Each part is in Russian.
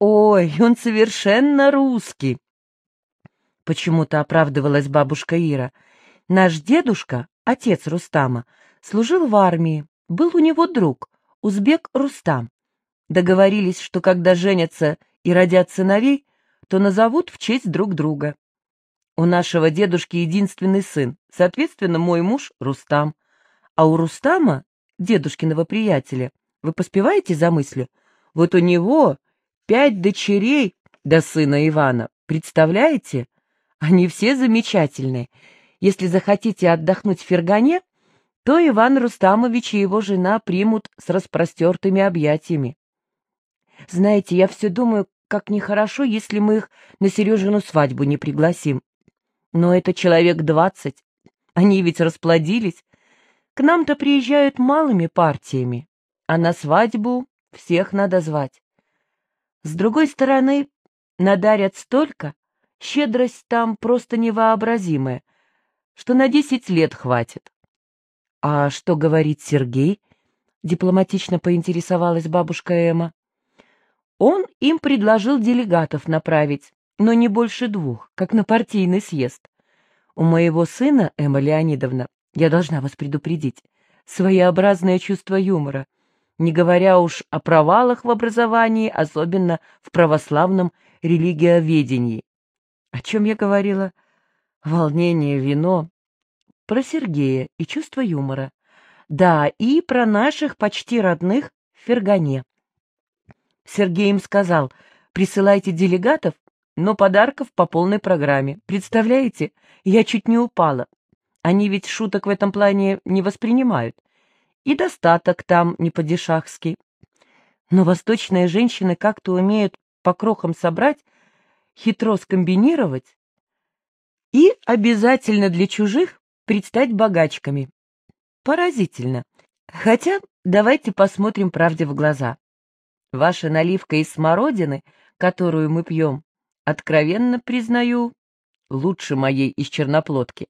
Ой, он совершенно русский. Почему-то оправдывалась бабушка Ира. Наш дедушка, отец Рустама, служил в армии, был у него друг, узбек Рустам. Договорились, что когда женятся и родят сыновей, то назовут в честь друг друга. У нашего дедушки единственный сын, соответственно, мой муж Рустам. А у Рустама, дедушкиного приятеля, вы поспеваете за мыслью? Вот у него пять дочерей до сына Ивана, представляете? Они все замечательные. Если захотите отдохнуть в Фергане, то Иван Рустамович и его жена примут с распростертыми объятиями. Знаете, я все думаю, как нехорошо, если мы их на Сережину свадьбу не пригласим. Но это человек двадцать. Они ведь расплодились. К нам-то приезжают малыми партиями, а на свадьбу всех надо звать. С другой стороны, надарят столько, щедрость там просто невообразимая, что на десять лет хватит. — А что говорит Сергей? — дипломатично поинтересовалась бабушка Эма. Он им предложил делегатов направить, но не больше двух, как на партийный съезд. У моего сына, Эмма Леонидовна, я должна вас предупредить, своеобразное чувство юмора, не говоря уж о провалах в образовании, особенно в православном религиоведении. О чем я говорила? Волнение, вино. Про Сергея и чувство юмора. Да, и про наших почти родных в Фергане. Сергей им сказал, присылайте делегатов, но подарков по полной программе. Представляете, я чуть не упала. Они ведь шуток в этом плане не воспринимают. И достаток там не по-дешахски. Но восточные женщины как-то умеют по крохам собрать хитро скомбинировать и обязательно для чужих предстать богачками. Поразительно. Хотя давайте посмотрим правде в глаза. Ваша наливка из смородины, которую мы пьем, откровенно признаю, лучше моей из черноплодки.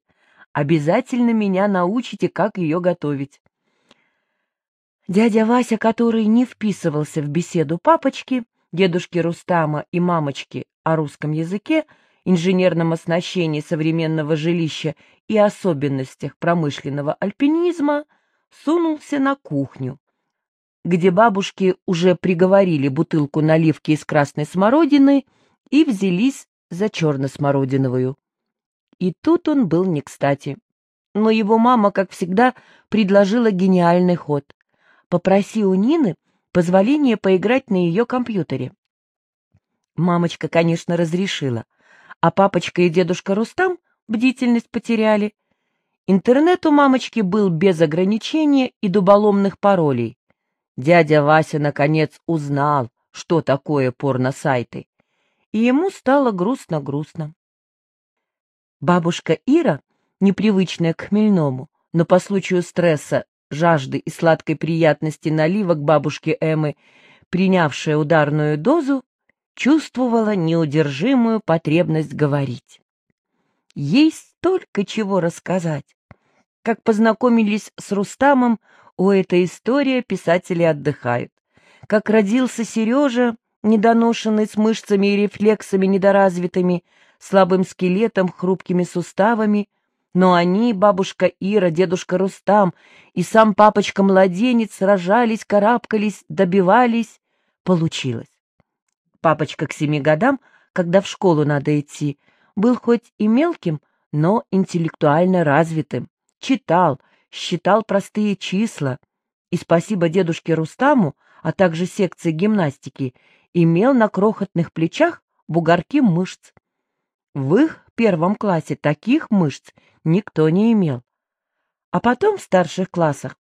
Обязательно меня научите, как ее готовить. Дядя Вася, который не вписывался в беседу папочки, дедушки Рустама и мамочки о русском языке, инженерном оснащении современного жилища и особенностях промышленного альпинизма, сунулся на кухню, где бабушки уже приговорили бутылку наливки из красной смородины и взялись за черно-смородиновую. И тут он был не кстати. Но его мама, как всегда, предложила гениальный ход. «Попроси у Нины позволение поиграть на ее компьютере». Мамочка, конечно, разрешила, а папочка и дедушка Рустам бдительность потеряли. Интернет у мамочки был без ограничения и дуболомных паролей. Дядя Вася, наконец, узнал, что такое порно-сайты, и ему стало грустно-грустно. Бабушка Ира, непривычная к хмельному, но по случаю стресса, жажды и сладкой приятности наливок бабушки Эммы, принявшая ударную дозу, чувствовала неудержимую потребность говорить. Ей столько чего рассказать. Как познакомились с Рустамом, у этой истории писатели отдыхают. Как родился Сережа, недоношенный с мышцами и рефлексами недоразвитыми, слабым скелетом, хрупкими суставами, но они, бабушка Ира, дедушка Рустам и сам папочка-младенец сражались, карабкались, добивались. Получилось. Папочка к семи годам, когда в школу надо идти, был хоть и мелким, но интеллектуально развитым. Читал, считал простые числа. И спасибо дедушке Рустаму, а также секции гимнастики, имел на крохотных плечах бугорки мышц. В их первом классе таких мышц никто не имел. А потом в старших классах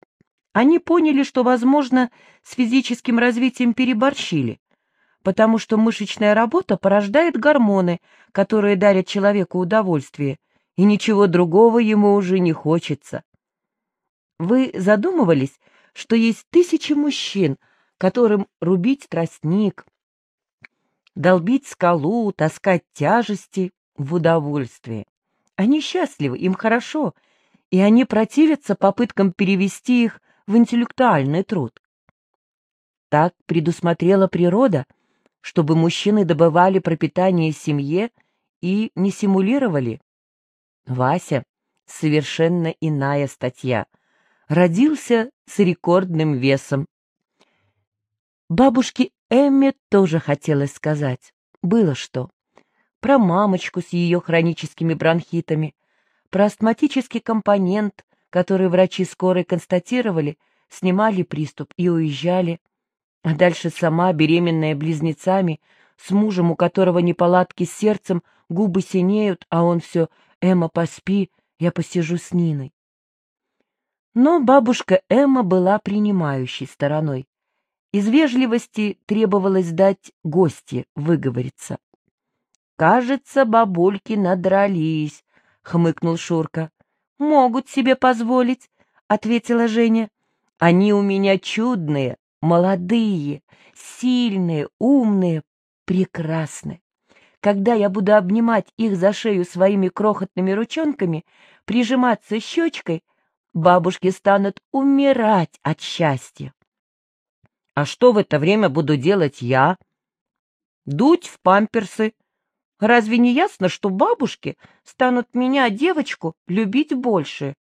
они поняли, что, возможно, с физическим развитием переборщили, потому что мышечная работа порождает гормоны, которые дарят человеку удовольствие, и ничего другого ему уже не хочется. Вы задумывались, что есть тысячи мужчин, которым рубить тростник, долбить скалу, таскать тяжести в удовольствие. Они счастливы, им хорошо, и они противятся попыткам перевести их в интеллектуальный труд. Так предусмотрела природа — чтобы мужчины добывали пропитание семье и не симулировали. Вася — совершенно иная статья. Родился с рекордным весом. Бабушке Эмме тоже хотелось сказать. Было что. Про мамочку с ее хроническими бронхитами, про астматический компонент, который врачи скорой констатировали, снимали приступ и уезжали. А дальше сама, беременная близнецами, с мужем, у которого неполадки с сердцем, губы синеют, а он все «Эмма, поспи, я посижу с Ниной». Но бабушка Эмма была принимающей стороной. Из вежливости требовалось дать гости выговориться. «Кажется, бабульки надрались», — хмыкнул Шурка. «Могут себе позволить», — ответила Женя. «Они у меня чудные, молодые, сильные, умные, прекрасные. Когда я буду обнимать их за шею своими крохотными ручонками, прижиматься щечкой, бабушки станут умирать от счастья. А что в это время буду делать я? Дуть в памперсы. Разве не ясно, что бабушки станут меня, девочку, любить больше?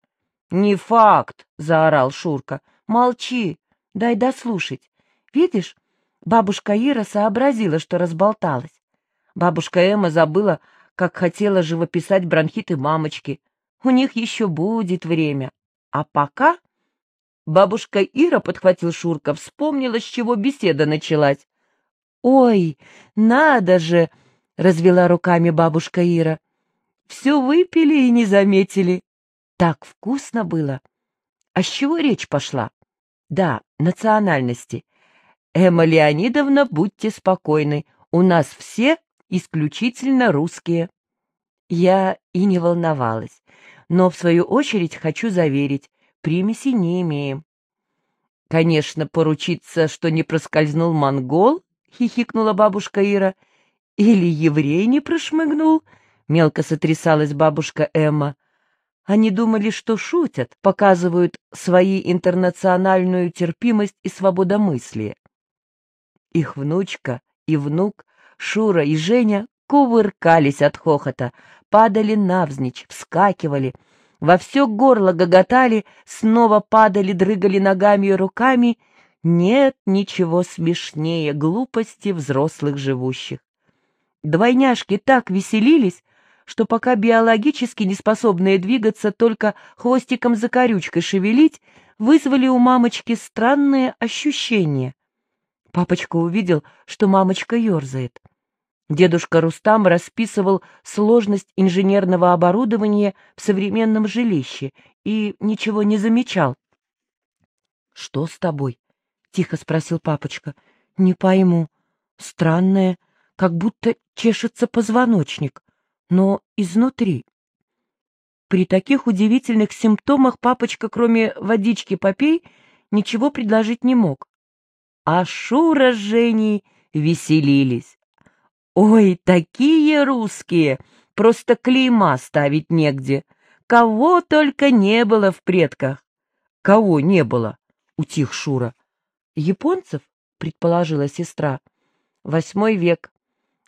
Не факт, заорал Шурка. Молчи, дай дослушать. Видишь, бабушка Ира сообразила, что разболталась. Бабушка Эмма забыла, как хотела живописать бронхиты мамочки. У них еще будет время. А пока Бабушка Ира, подхватил Шурка, вспомнила, с чего беседа началась. «Ой, надо же!» — развела руками бабушка Ира. «Все выпили и не заметили. Так вкусно было. А с чего речь пошла? Да, национальности. Эмма Леонидовна, будьте спокойны, у нас все исключительно русские». Я и не волновалась, но, в свою очередь, хочу заверить, примеси не имеем. — Конечно, поручиться, что не проскользнул монгол, — хихикнула бабушка Ира. — Или еврей не прошмыгнул, — мелко сотрясалась бабушка Эмма. Они думали, что шутят, показывают свои интернациональную терпимость и свободомыслие. Их внучка и внук, Шура и Женя, кувыркались от хохота, падали навзничь, вскакивали — во все горло гоготали, снова падали, дрыгали ногами и руками. Нет ничего смешнее глупости взрослых живущих. Двойняшки так веселились, что пока биологически неспособные двигаться, только хвостиком за корючкой шевелить, вызвали у мамочки странные ощущения. Папочка увидел, что мамочка ерзает. Дедушка Рустам расписывал сложность инженерного оборудования в современном жилище и ничего не замечал. — Что с тобой? — тихо спросил папочка. — Не пойму. Странное, как будто чешется позвоночник, но изнутри. При таких удивительных симптомах папочка, кроме водички попей, ничего предложить не мог. А Шура с Женей веселились. Ой, такие русские! Просто клейма ставить негде. Кого только не было в предках. Кого не было? Утих Шура. Японцев, предположила сестра. Восьмой век.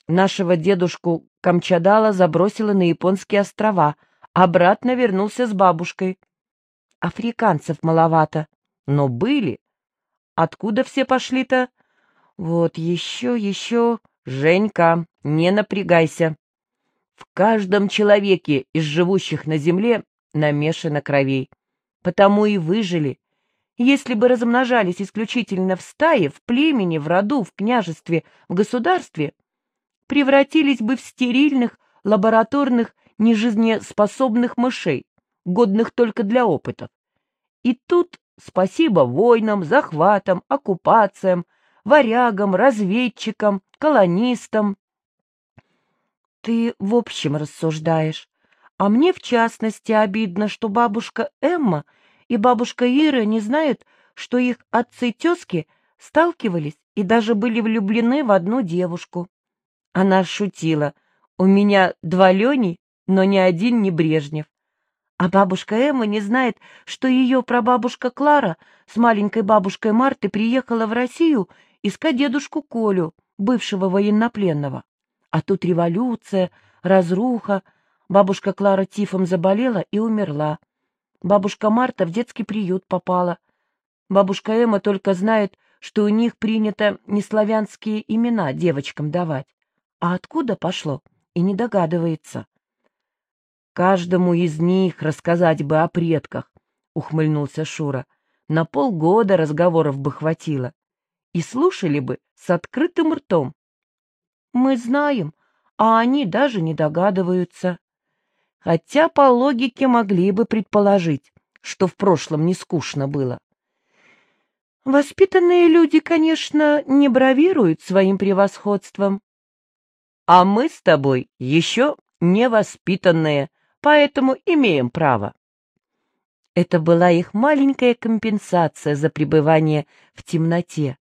Нашего дедушку Камчадала забросила на японские острова, обратно вернулся с бабушкой. Африканцев маловато, но были. Откуда все пошли-то? Вот еще, еще... «Женька, не напрягайся. В каждом человеке из живущих на земле намешано кровей. Потому и выжили. Если бы размножались исключительно в стае, в племени, в роду, в княжестве, в государстве, превратились бы в стерильных, лабораторных, нежизнеспособных мышей, годных только для опытов. И тут спасибо войнам, захватам, оккупациям, варягам, разведчикам, колонистам. Ты в общем рассуждаешь, а мне в частности обидно, что бабушка Эмма и бабушка Ира не знают, что их отцы-тезки сталкивались и даже были влюблены в одну девушку. Она шутила. У меня два Лени, но ни один не Брежнев. А бабушка Эмма не знает, что ее прабабушка Клара с маленькой бабушкой Марты приехала в Россию искать дедушку Колю, бывшего военнопленного. А тут революция, разруха, бабушка Клара тифом заболела и умерла. Бабушка Марта в детский приют попала. Бабушка Эмма только знает, что у них принято неславянские имена девочкам давать. А откуда пошло, и не догадывается. Каждому из них рассказать бы о предках, — ухмыльнулся Шура. На полгода разговоров бы хватило. И слушали бы с открытым ртом. Мы знаем, а они даже не догадываются. Хотя по логике могли бы предположить, что в прошлом не скучно было. Воспитанные люди, конечно, не бравируют своим превосходством. А мы с тобой еще невоспитанные, поэтому имеем право. Это была их маленькая компенсация за пребывание в темноте,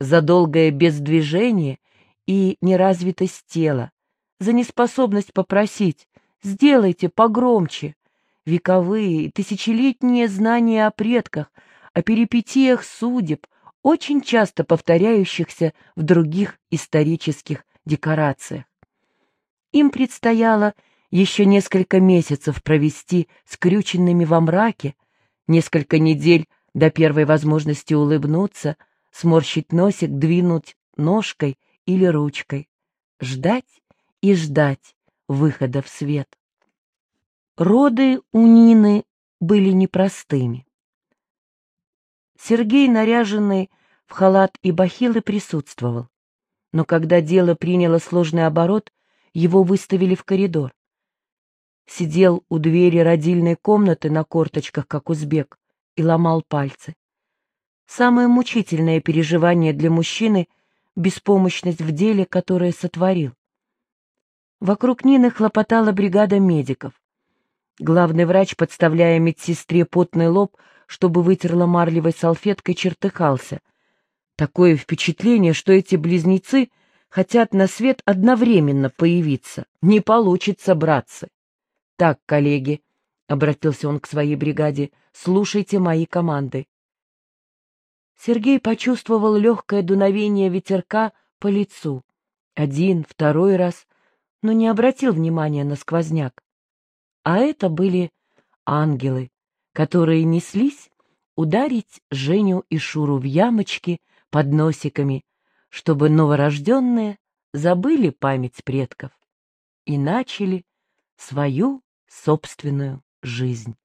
за долгое бездвижение и неразвитость тела, за неспособность попросить «сделайте погромче», вековые, тысячелетние знания о предках, о перипетиях судеб, очень часто повторяющихся в других исторических декорациях. Им предстояло еще несколько месяцев провести скрюченными во мраке, несколько недель до первой возможности улыбнуться, сморщить носик, двинуть ножкой или ручкой, ждать и ждать выхода в свет. Роды у Нины были непростыми. Сергей, наряженный в халат и бахилы, присутствовал. Но когда дело приняло сложный оборот, его выставили в коридор сидел у двери родильной комнаты на корточках, как узбек, и ломал пальцы. Самое мучительное переживание для мужчины — беспомощность в деле, которое сотворил. Вокруг Нины хлопотала бригада медиков. Главный врач, подставляя медсестре потный лоб, чтобы вытерла марлевой салфеткой, чертыхался. Такое впечатление, что эти близнецы хотят на свет одновременно появиться. Не получится, братцы. «Так, коллеги», — обратился он к своей бригаде, — «слушайте мои команды». Сергей почувствовал легкое дуновение ветерка по лицу. Один, второй раз, но не обратил внимания на сквозняк. А это были ангелы, которые неслись ударить Женю и Шуру в ямочки под носиками, чтобы новорожденные забыли память предков и начали свою собственную жизнь.